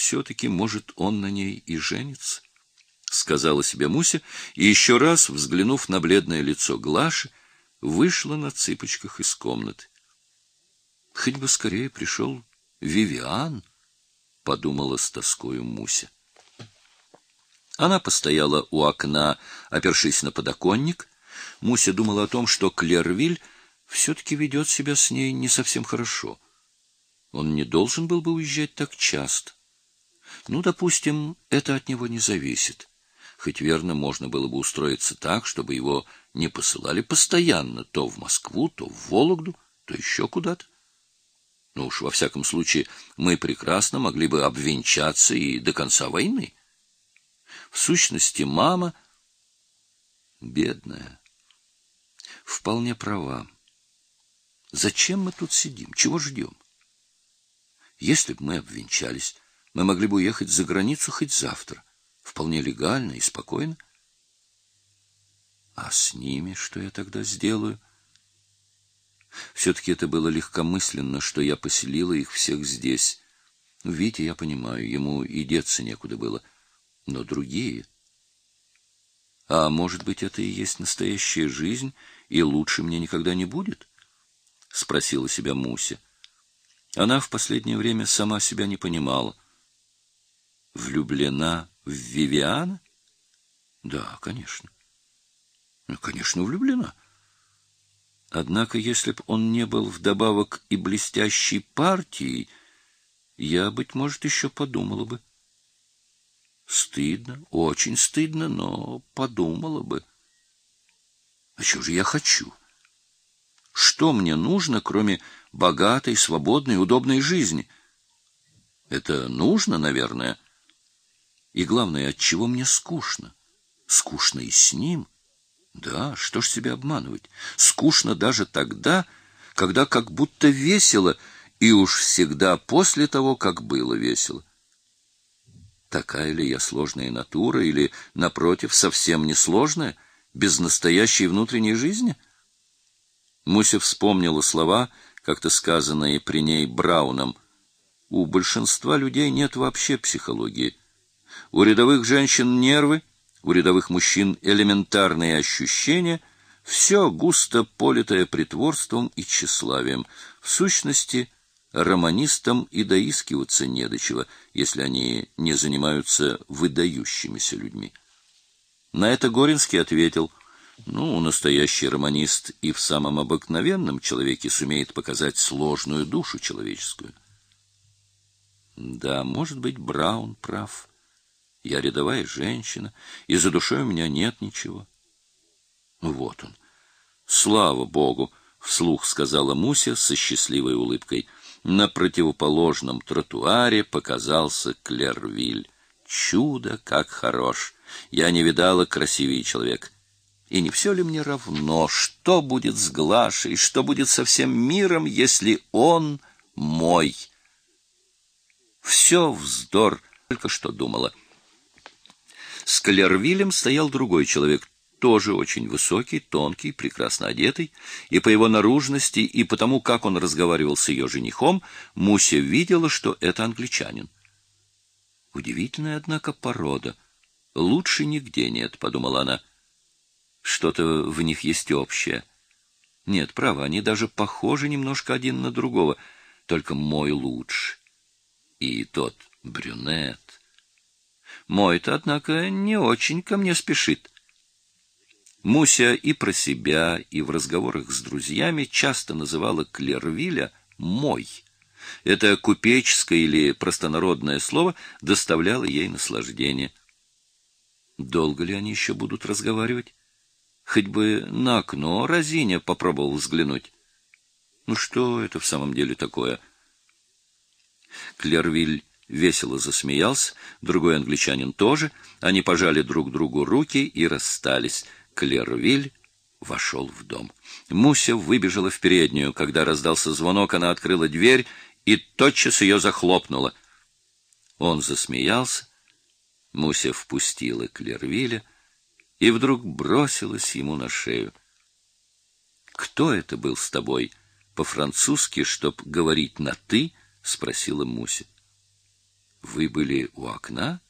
все-таки, может, он на ней и женится, — сказала себе Муся, и еще раз, взглянув на бледное лицо Глаши, вышла на цыпочках из комнаты. Хоть бы скорее пришел Вивиан, — подумала с тоскою Муся. Она постояла у окна, опершись на подоконник. Муся думала о том, что Клервиль все-таки ведет себя с ней не совсем хорошо. Он не должен был бы уезжать так часто. Ну, допустим, это от него не зависит. Хоть верно, можно было бы устроиться так, чтобы его не посылали постоянно то в Москву, то в Вологду, то еще куда-то. Ну уж, во всяком случае, мы прекрасно могли бы обвенчаться и до конца войны. В сущности, мама, бедная, вполне права. Зачем мы тут сидим? Чего ждем? Если бы мы обвенчались, мы могли бы уехать за границу хоть завтра, вполне легально и спокойно. А с ними что я тогда сделаю? Все-таки это было легкомысленно, что я поселила их всех здесь. Витя, я понимаю, ему и деться некуда было. Но другие... А может быть, это и есть настоящая жизнь, и лучше мне никогда не будет? — спросила себя Муся. Она в последнее время сама себя не понимала. Влюблена в Вивиана? Да, конечно. Ну, конечно, влюблена. Однако, если б он не был вдобавок и блестящей партией, я, быть может, еще подумала бы. Стыдно, очень стыдно, но подумала бы. А что же я хочу? Что мне нужно, кроме богатой, свободной, удобной жизни? Это нужно, наверное. И главное, от чего мне скучно? Скучно и с ним. Да, что ж себя обманывать? Скучно даже тогда, когда как будто весело, и уж всегда после того, как было весело. Такая ли я сложная натура или, напротив, совсем не сложная, без настоящей внутренней жизни? Муся вспомнила слова, как-то сказанные при ней Брауном. У большинства людей нет вообще психологии. У рядовых женщин нервы, у рядовых мужчин элементарные ощущения, все густо политое притворством и тщеславием. В сущности, романистам и доискиваться не до чего, если они не занимаются выдающимися людьми. На это Горинский ответил, ну, настоящий романист и в самом обыкновенном человеке сумеет показать сложную душу человеческую. Да, может быть, Браун прав. Я рядовая женщина, и за душой у меня нет ничего. Вот он. Слава Богу, вслух сказала Муся со счастливой улыбкой — на противоположном тротуаре показался Клервиль. Чудо, как хорош! Я не видала красивее человек. И не все ли мне равно, что будет с Глашей, что будет со всем миром, если он мой? Все вздор, только что думала. С Клервилем стоял другой человек, тоже очень высокий, тонкий, прекрасно одетый, и по его наружности, и потому, как он разговаривал с ее женихом, Муся видела, что это англичанин. Удивительная, однако, порода. Лучше нигде нет, — подумала она. Что-то в них есть общее. Нет, право, они даже похожи немножко один на другого, только мой лучше. И тот брюнет. Мой-то, однако, не очень ко мне спешит. Муся и про себя, и в разговорах с друзьями часто называла Клервиля «мой». Это купеческое или простонародное слово доставляло ей наслаждение. Долго ли они еще будут разговаривать? Хоть бы на окно разиня попробовал взглянуть. Ну что это в самом деле такое? Клервиль весело засмеялся, другой англичанин тоже. Они пожали друг другу руки и расстались — Клервиль вошел в дом. Муся выбежала в переднюю. Когда раздался звонок, она открыла дверь и тотчас ее захлопнула. Он засмеялся. Муся впустила Клервиля и вдруг бросилась ему на шею. «Кто это был с тобой?» По-французски, чтоб говорить на «ты», спросила Муся. Вы были у окна?